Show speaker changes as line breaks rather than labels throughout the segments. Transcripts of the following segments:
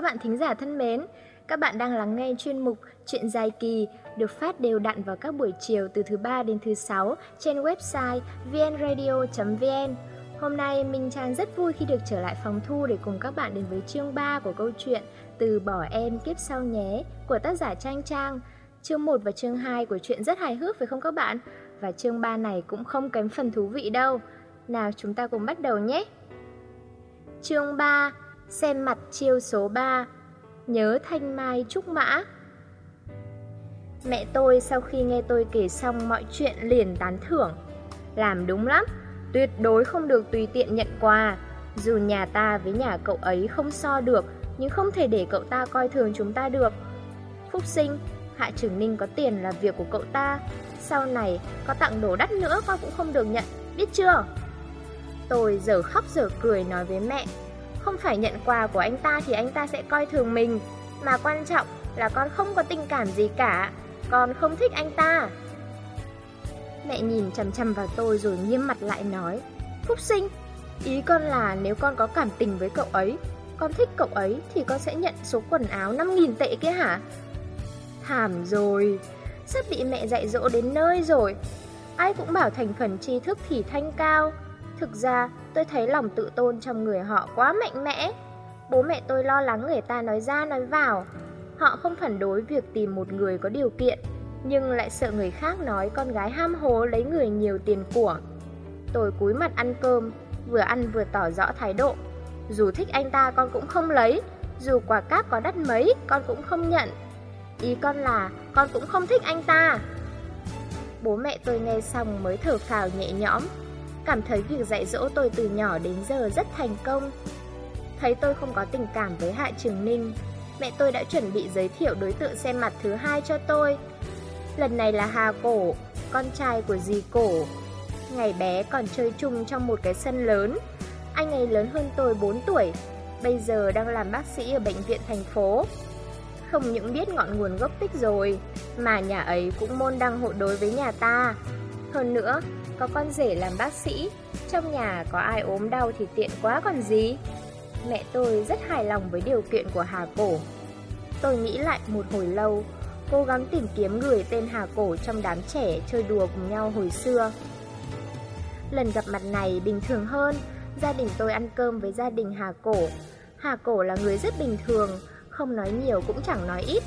Các bạn thính giả thân mến. Các bạn đang lắng nghe chuyên mục Chuyện dài kỳ được phát đều đặn vào các buổi chiều từ thứ ba đến thứ sáu trên website vnradio.vn. Hôm nay Minh Trang rất vui khi được trở lại phòng thu để cùng các bạn đến với chương 3 của câu chuyện Từ bỏ em kiếp sau nhé của tác giả Trang Trang. Chương 1 và chương 2 của chuyện rất hài hước phải không các bạn? Và chương 3 này cũng không kém phần thú vị đâu. Nào, chúng ta cùng bắt đầu nhé. Chương 3 Xem mặt chiêu số 3 Nhớ thanh mai trúc mã. Mẹ tôi sau khi nghe tôi kể xong mọi chuyện liền tán thưởng. Làm đúng lắm, Tuyệt đối không được tùy tiện nhận quà. Dù nhà ta với nhà cậu ấy không so được, Nhưng không thể để cậu ta coi thường chúng ta được. Phúc sinh, Hạ Trường Ninh có tiền là việc của cậu ta. Sau này, có tặng đồ đắt nữa con cũng không được nhận, Biết chưa? Tôi giờ khóc giờ cười nói với mẹ. Không phải nhận quà của anh ta thì anh ta sẽ coi thường mình. Mà quan trọng là con không có tình cảm gì cả. Con không thích anh ta. Mẹ nhìn chằm chằm vào tôi rồi nghiêm mặt lại nói, Phúc sinh, Ý con là nếu con có cảm tình với cậu ấy, Con thích cậu ấy Thì con sẽ nhận số quần áo 5.000 tệ kia hả? Thảm rồi, Sắp bị mẹ dạy dỗ đến nơi rồi. Ai cũng bảo thành phần tri thức thì thanh cao. Thực ra, tôi thấy lòng tự tôn trong người họ quá mạnh mẽ. Bố mẹ tôi lo lắng người ta nói ra nói vào. Họ không phản đối việc tìm một người có điều kiện, Nhưng lại sợ người khác nói con gái ham hố lấy người nhiều tiền của. Tôi cúi mặt ăn cơm, Vừa ăn vừa tỏ rõ thái độ. Dù thích anh ta con cũng không lấy, Dù quả cáp có đắt mấy con cũng không nhận. Ý con là con cũng không thích anh ta. Bố mẹ tôi nghe xong mới thở phào nhẹ nhõm. Cảm thấy việc dạy dỗ tôi từ nhỏ đến giờ rất thành công. Thấy tôi không có tình cảm với Hạ Trường Ninh Mẹ tôi đã chuẩn bị giới thiệu đối tượng xem mặt thứ hai cho tôi. Lần này là Hà Cổ, con trai của dì Cổ. Ngày bé còn chơi chung trong một cái sân lớn. Anh ấy lớn hơn tôi 4 tuổi Bây giờ đang làm bác sĩ ở bệnh viện thành phố. Không những biết ngọn nguồn gốc tích rồi Mà nhà ấy cũng môn đăng hộ đối với nhà ta. Hơn nữa có con rể làm bác sĩ, trong nhà có ai ốm đau thì tiện quá còn gì. Mẹ tôi rất hài lòng với điều kiện của Hà Cổ. Tôi nghĩ lại một hồi lâu, cố gắng tìm kiếm người tên Hà Cổ trong đám trẻ chơi đùa cùng nhau hồi xưa. Lần gặp mặt này bình thường hơn, gia đình tôi ăn cơm với gia đình Hà Cổ. Hà Cổ là người rất bình thường, không nói nhiều cũng chẳng nói ít,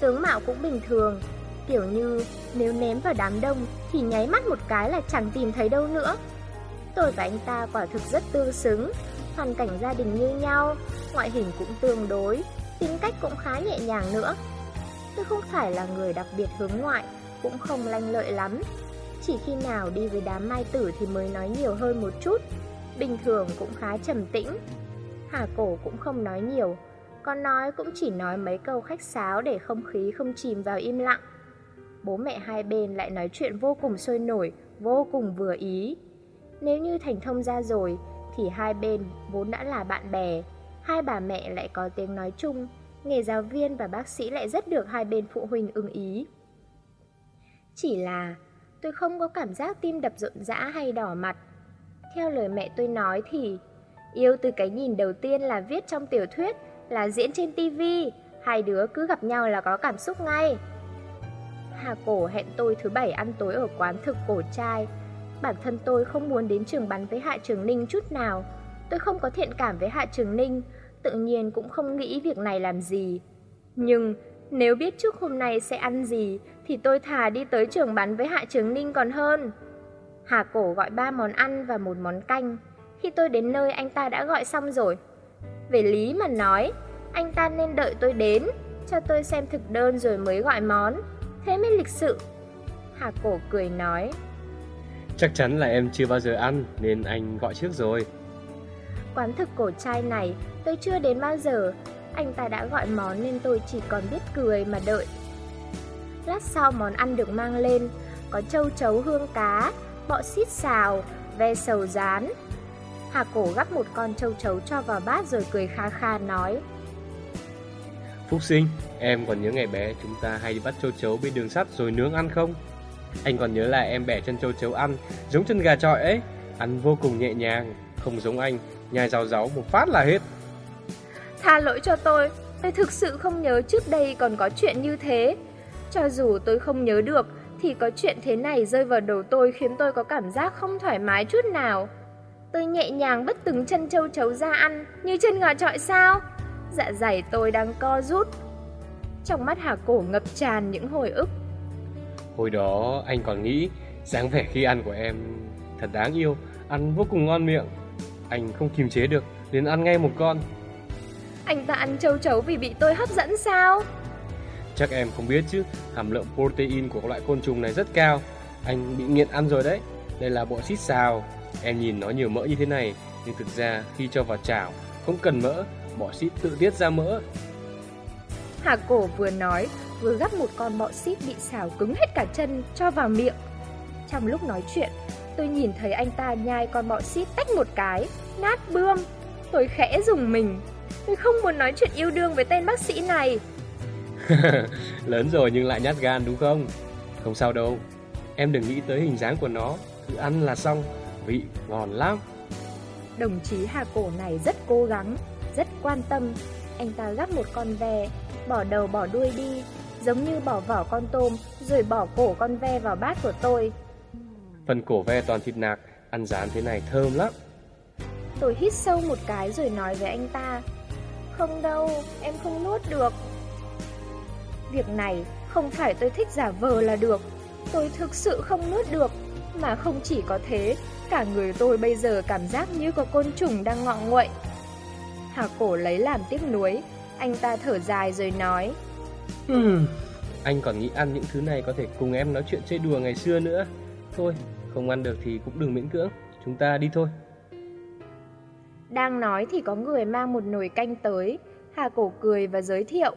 tướng mạo cũng bình thường, Kiểu như nếu ném vào đám đông thì nháy mắt một cái là chẳng tìm thấy đâu nữa. Tôi và anh ta quả thực rất tương xứng, hoàn cảnh gia đình như nhau, ngoại hình cũng tương đối, tính cách cũng khá nhẹ nhàng nữa. Tôi không phải là người đặc biệt hướng ngoại, cũng không lanh lợi lắm. Chỉ khi nào đi với đám mai tử thì mới nói nhiều hơn một chút, bình thường cũng khá trầm tĩnh. Hà cổ cũng không nói nhiều, con nói cũng chỉ nói mấy câu khách sáo để không khí không chìm vào im lặng bố mẹ hai bên lại nói chuyện vô cùng sôi nổi, vô cùng vừa ý. Nếu như thành thông ra rồi, thì hai bên vốn đã là bạn bè, hai bà mẹ lại có tiếng nói chung, nghề giáo viên và bác sĩ lại rất được hai bên phụ huynh ưng ý. Chỉ là tôi không có cảm giác tim đập rộn rã hay đỏ mặt. Theo lời mẹ tôi nói thì yêu từ cái nhìn đầu tiên là viết trong tiểu thuyết, là diễn trên tivi, hai đứa cứ gặp nhau là có cảm xúc ngay. Hà Cổ hẹn tôi thứ bảy ăn tối ở quán thực cổ trai. Bản thân tôi không muốn đến trường bắn với Hạ Trường Ninh chút nào. Tôi không có thiện cảm với Hạ Trường Ninh, tự nhiên cũng không nghĩ việc này làm gì. Nhưng nếu biết trước hôm nay sẽ ăn gì thì tôi thà đi tới trường bắn với Hạ Trường Ninh còn hơn. Hà Cổ gọi ba món ăn và một món canh. Khi tôi đến nơi anh ta đã gọi xong rồi. Về lý mà nói, anh ta nên đợi tôi đến, cho tôi xem thực đơn rồi mới gọi món thế mới lịch sự. Hà cổ cười nói.
Chắc chắn là em chưa bao giờ ăn nên anh gọi trước rồi.
Quán thực cổ trai này tôi chưa đến bao giờ, anh ta đã gọi món nên tôi chỉ còn biết cười mà đợi. Lát sau món ăn được mang lên, có châu chấu hương cá, bọ xít xào, ve sầu rán. Hà cổ gắp một con châu chấu cho vào bát rồi cười kha kha nói.
Phúc sinh, em còn nhớ ngày bé chúng ta hay đi bắt châu chấu bên đường sắt rồi nướng ăn không? Anh còn nhớ là em bẻ chân châu chấu ăn, giống chân gà trọi ấy, ăn vô cùng nhẹ nhàng, không giống anh, nhai rau ráu một phát là hết.
Tha lỗi cho tôi, tôi thực sự không nhớ trước đây còn có chuyện như thế. Cho dù tôi không nhớ được, thì có chuyện thế này rơi vào đầu tôi khiến tôi có cảm giác không thoải mái chút nào. Tôi nhẹ nhàng bứt từng chân châu chấu ra ăn, như chân gà trọi sao. Dạ dày tôi đang co rút. Trong mắt Hà Cổ ngập tràn những hồi ức.
Hồi đó anh còn nghĩ dáng vẻ khi ăn của em thật đáng yêu, ăn vô cùng ngon miệng. Anh không kiềm chế được, liền ăn ngay một con.
Anh ta ăn châu chấu vì bị tôi hấp dẫn sao?
Chắc em không biết chứ, hàm lượng protein của loại côn trùng này rất cao. Anh bị nghiện ăn rồi đấy. Đây là bộ xít xào. Em nhìn nó nhiều mỡ như thế này, nhưng thực ra khi cho vào chảo, không cần mỡ, bọ xít tự tiết ra mỡ.
Hà cổ vừa nói, vừa gắp một con bọ xít bị xào cứng hết cả chân cho vào miệng. Trong lúc nói chuyện, tôi nhìn thấy anh ta nhai con bọ xít tách một cái, nát bươm. Tôi khẽ dùng mình. Tôi không muốn nói chuyện yêu đương với tên bác sĩ này.
Lớn rồi nhưng lại nhát gan đúng không? Không sao đâu. Em đừng nghĩ tới hình dáng của nó, cứ ăn là xong, vị ngon lắm.
Đồng chí Hà Cổ này rất cố gắng, rất quan tâm. Anh ta gắp một con ve, bỏ đầu bỏ đuôi đi, giống như bỏ vỏ con tôm rồi bỏ cổ con ve vào bát của tôi.
Phần cổ ve toàn thịt nạc, ăn rán thế này thơm lắm.
Tôi hít sâu một cái rồi nói với anh ta. Không đâu, em không nuốt được. Việc này không phải tôi thích giả vờ là được. Tôi thực sự không nuốt được. Mà không chỉ có thế, cả người tôi bây giờ cảm giác như có côn trùng đang ngọ nguậy. Hà cổ lấy làm tiếc nuối, anh ta thở dài rồi nói.
Hmm, anh còn nghĩ ăn những thứ này có thể cùng em nói chuyện chơi đùa ngày xưa nữa. Thôi, không ăn được thì cũng đừng miễn cưỡng, chúng ta đi thôi.
Đang nói thì có người mang một nồi canh tới, Hà cổ cười và giới thiệu.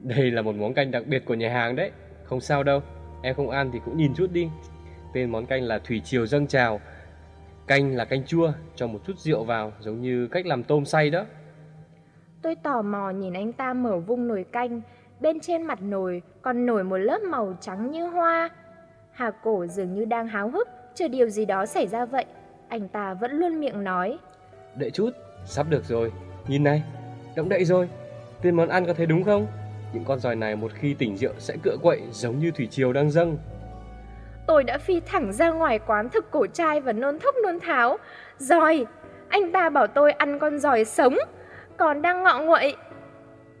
Đây là một món canh đặc biệt của nhà hàng đấy, không sao đâu, em không ăn thì cũng nhìn chút đi. Tên món canh là Thủy Triều Dâng Trào. Canh là canh chua, cho một chút rượu vào, giống như cách làm tôm xay đó.
Tôi tò mò nhìn anh ta mở vung nồi canh, bên trên mặt nồi còn nổi một lớp màu trắng như hoa. Hà cổ dường như đang háo hức, chờ điều gì đó xảy ra vậy. Anh ta vẫn luôn miệng nói.
Đợi chút, sắp được rồi, nhìn này, động đậy rồi. Tên món ăn có thấy đúng không? Những con giòi này một khi tỉnh rượu sẽ cựa quậy giống như thủy triều đang dâng.
Tôi đã phi thẳng ra ngoài quán thực cổ trai và nôn thốc nôn tháo. Giòi! Anh ta bảo tôi ăn con giòi sống, còn đang ngọ nguậy.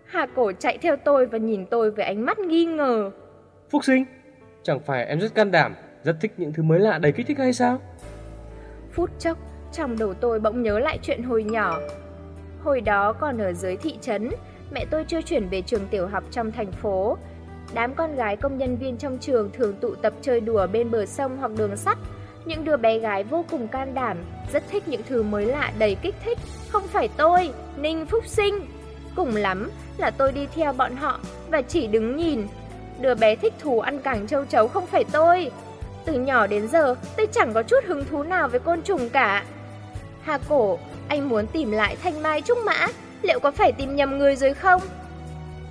Hà cổ chạy theo tôi và nhìn tôi với ánh mắt nghi ngờ.
Phúc sinh, chẳng phải em rất can đảm, rất thích những thứ mới lạ đầy kích thích hay sao?
Phút chốc, trong đầu tôi bỗng nhớ lại chuyện hồi nhỏ. Hồi đó còn ở dưới thị trấn, mẹ tôi chưa chuyển về trường tiểu học trong thành phố. Đám con gái công nhân viên trong trường thường tụ tập chơi đùa bên bờ sông hoặc đường sắt. Những đứa bé gái vô cùng can đảm, rất thích những thứ mới lạ đầy kích thích. Không phải tôi, Ninh Phúc Sinh. Cùng lắm là tôi đi theo bọn họ và chỉ đứng nhìn. Đứa bé thích thú ăn cẳng châu chấu không phải tôi. Từ nhỏ đến giờ, tôi chẳng có chút hứng thú nào với côn trùng cả. Hà cổ, anh muốn tìm lại thanh mai trúc mã, liệu có phải tìm nhầm người rồi không?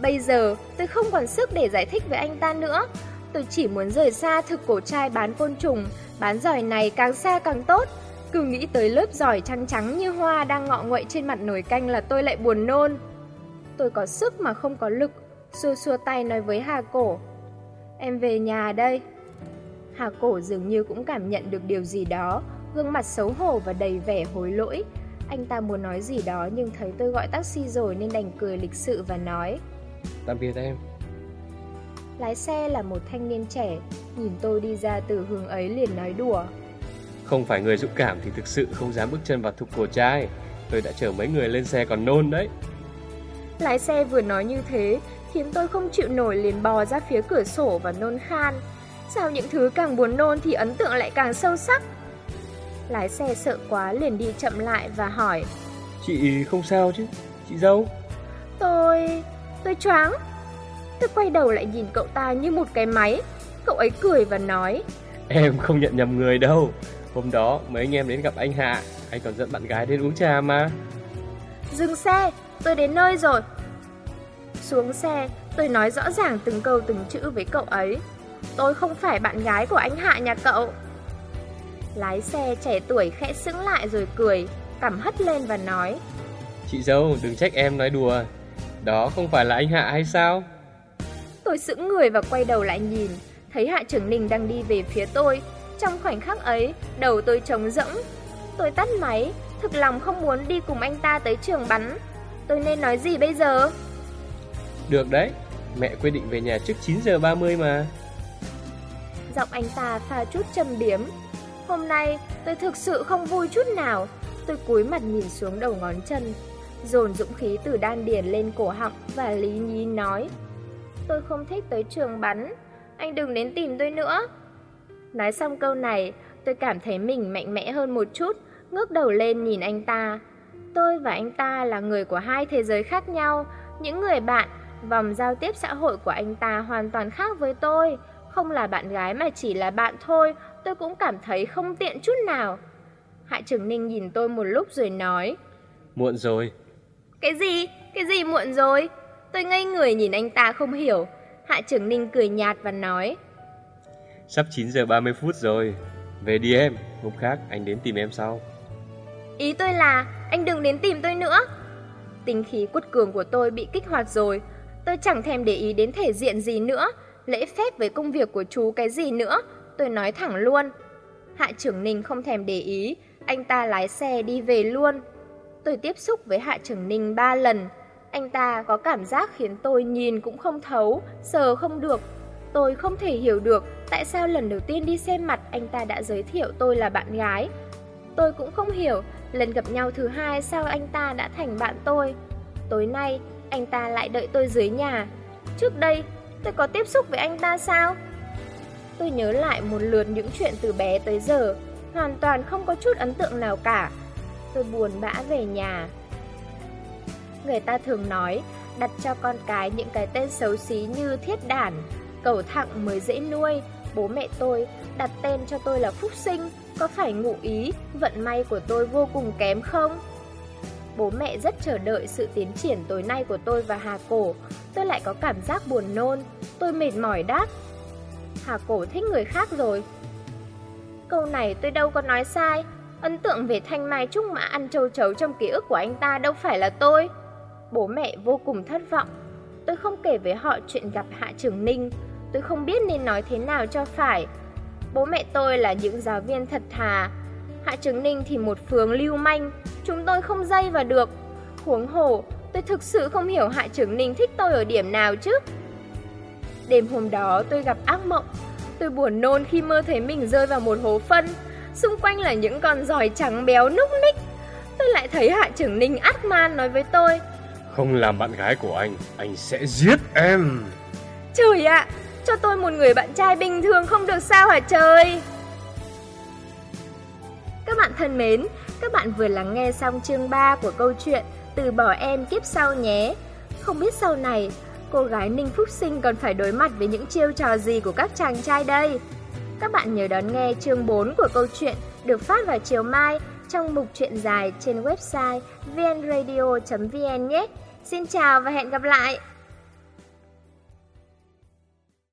Bây giờ, tôi không còn sức để giải thích với anh ta nữa. Tôi chỉ muốn rời xa thực cổ trai bán côn trùng, bán giỏi này càng xa càng tốt. Cứ nghĩ tới lớp giỏi trắng trắng như hoa đang ngọ nguậy trên mặt nồi canh là tôi lại buồn nôn. Tôi có sức mà không có lực, xua xua tay nói với Hà Cổ. Em về nhà đây. Hà Cổ dường như cũng cảm nhận được điều gì đó, gương mặt xấu hổ và đầy vẻ hối lỗi. Anh ta muốn nói gì đó nhưng thấy tôi gọi taxi rồi nên đành cười lịch sự và nói
Tạm biệt em.
Lái xe là một thanh niên trẻ, nhìn tôi đi ra từ hướng ấy liền nói đùa.
Không phải người dũng cảm thì thực sự không dám bước chân vào thục cổ trai. Tôi đã chở mấy người lên xe còn nôn đấy.
Lái xe vừa nói như thế khiến tôi không chịu nổi liền bò ra phía cửa sổ và nôn khan. Sao những thứ càng buồn nôn thì ấn tượng lại càng sâu sắc? Lái xe sợ quá liền đi chậm lại và hỏi.
Chị không sao chứ, chị dâu?
Tôi... tôi choáng. Tôi quay đầu lại nhìn cậu ta như một cái máy. Cậu ấy cười và nói
Em không nhận nhầm người đâu. Hôm đó mấy anh em đến gặp anh Hạ. Anh còn dẫn bạn gái đến uống trà mà.
Dừng xe, tôi đến nơi rồi. Xuống xe, tôi nói rõ ràng từng câu từng chữ với cậu ấy. Tôi không phải bạn gái của anh Hạ nhà cậu. Lái xe trẻ tuổi khẽ sững lại rồi cười Cằm hất lên và nói
Chị dâu đừng trách em nói đùa Đó không phải là anh Hạ hay sao?
Tôi sững người và quay đầu lại nhìn Thấy Hạ Trưởng Ninh đang đi về phía tôi. Trong khoảnh khắc ấy Đầu tôi trống rỗng. Tôi tắt máy Thực lòng không muốn đi cùng anh ta tới trường bắn. Tôi nên nói gì bây giờ?
Được đấy Mẹ quyết định về nhà trước 9 giờ 30 mà.
Giọng anh ta pha chút châm biếm. Hôm nay tôi thực sự không vui chút nào. Tôi cúi mặt nhìn xuống đầu ngón chân Dồn dũng khí từ đan điền lên cổ họng Và lý nhí nói, Tôi không thích tới trường bắn, Anh đừng đến tìm tôi nữa. Nói xong câu này, Tôi cảm thấy mình mạnh mẽ hơn một chút, Ngước đầu lên nhìn anh ta. Tôi và anh ta là người của hai thế giới khác nhau, Những người bạn, Vòng giao tiếp xã hội của anh ta hoàn toàn khác với tôi. Không là bạn gái mà chỉ là bạn thôi, Tôi cũng cảm thấy không tiện chút nào. Hạ Trường Ninh nhìn tôi một lúc rồi nói,
Muộn rồi
cái gì? Cái gì muộn rồi? Tôi ngây người nhìn anh ta không hiểu. Hạ Trường Ninh cười nhạt và nói.
Sắp 9 giờ 30 phút rồi. Về đi em Hôm khác anh đến tìm em sau.
Ý tôi là anh đừng đến tìm tôi nữa. Tính khí quất cường của tôi bị kích hoạt rồi. Tôi chẳng thèm để ý đến thể diện gì nữa Lễ phép với công việc của chú cái gì nữa. Tôi nói thẳng luôn. Hạ trưởng Ninh không thèm để ý. Anh ta lái xe đi về luôn Tôi tiếp xúc với Hạ trưởng Ninh ba lần. Anh ta có cảm giác khiến tôi nhìn cũng không thấu, Sờ không được. Tôi không thể hiểu được Tại sao lần đầu tiên đi xem mặt Anh ta đã giới thiệu tôi là bạn gái. Tôi cũng không hiểu Lần gặp nhau thứ hai sao anh ta đã thành bạn tôi. Tối nay, anh ta lại đợi tôi dưới nhà. Trước đây, tôi có tiếp xúc với anh ta sao? Tôi nhớ lại một lượt những chuyện từ bé tới giờ, Hoàn toàn không có chút ấn tượng nào cả. Tôi buồn bã về nhà. Người ta thường nói, Đặt cho con cái những cái tên xấu xí như thiết đản, Cầu thẳng mới dễ nuôi. Bố mẹ tôi đặt tên cho tôi là Phúc Sinh, Có phải ngụ ý vận may của tôi vô cùng kém không? Bố mẹ rất chờ đợi sự tiến triển tối nay của tôi và Hà Cổ. Tôi lại có cảm giác buồn nôn. Tôi mệt mỏi đáp. Hà Cổ thích người khác rồi. Câu này tôi đâu có nói sai. Ấn tượng về Thanh Mai Trúc Mã ăn châu chấu trong ký ức của anh ta đâu phải là tôi. Bố mẹ vô cùng thất vọng. Tôi không kể với họ chuyện gặp Hạ Trường Ninh. Tôi không biết nên nói thế nào cho phải. Bố mẹ tôi là những giáo viên thật thà. Hạ Trường Ninh thì một phường lưu manh. Chúng tôi không dây vào được. Huống hồ, Tôi thực sự không hiểu Hạ Trường Ninh thích tôi ở điểm nào chứ. Đêm hôm đó tôi gặp ác mộng. Tôi buồn nôn khi mơ thấy mình rơi vào một hố phân. Xung quanh là những con giỏi trắng béo núc ních. Tôi lại thấy Hạ Trưởng Ninh ác man nói với tôi.
Không làm bạn gái của anh Anh sẽ giết em.
Trời ạ Cho tôi một người bạn trai bình thường không được sao hả trời? Các bạn thân mến Các bạn vừa lắng nghe xong chương 3 của câu chuyện Từ bỏ em kiếp sau nhé. Không biết sau này cô gái Ninh Phúc Sinh còn phải đối mặt với những chiêu trò gì của các chàng trai đây? Các bạn nhớ đón nghe chương 4 của câu chuyện được phát vào chiều mai trong mục truyện dài trên website vnradio.vn nhé. Xin chào và hẹn gặp lại!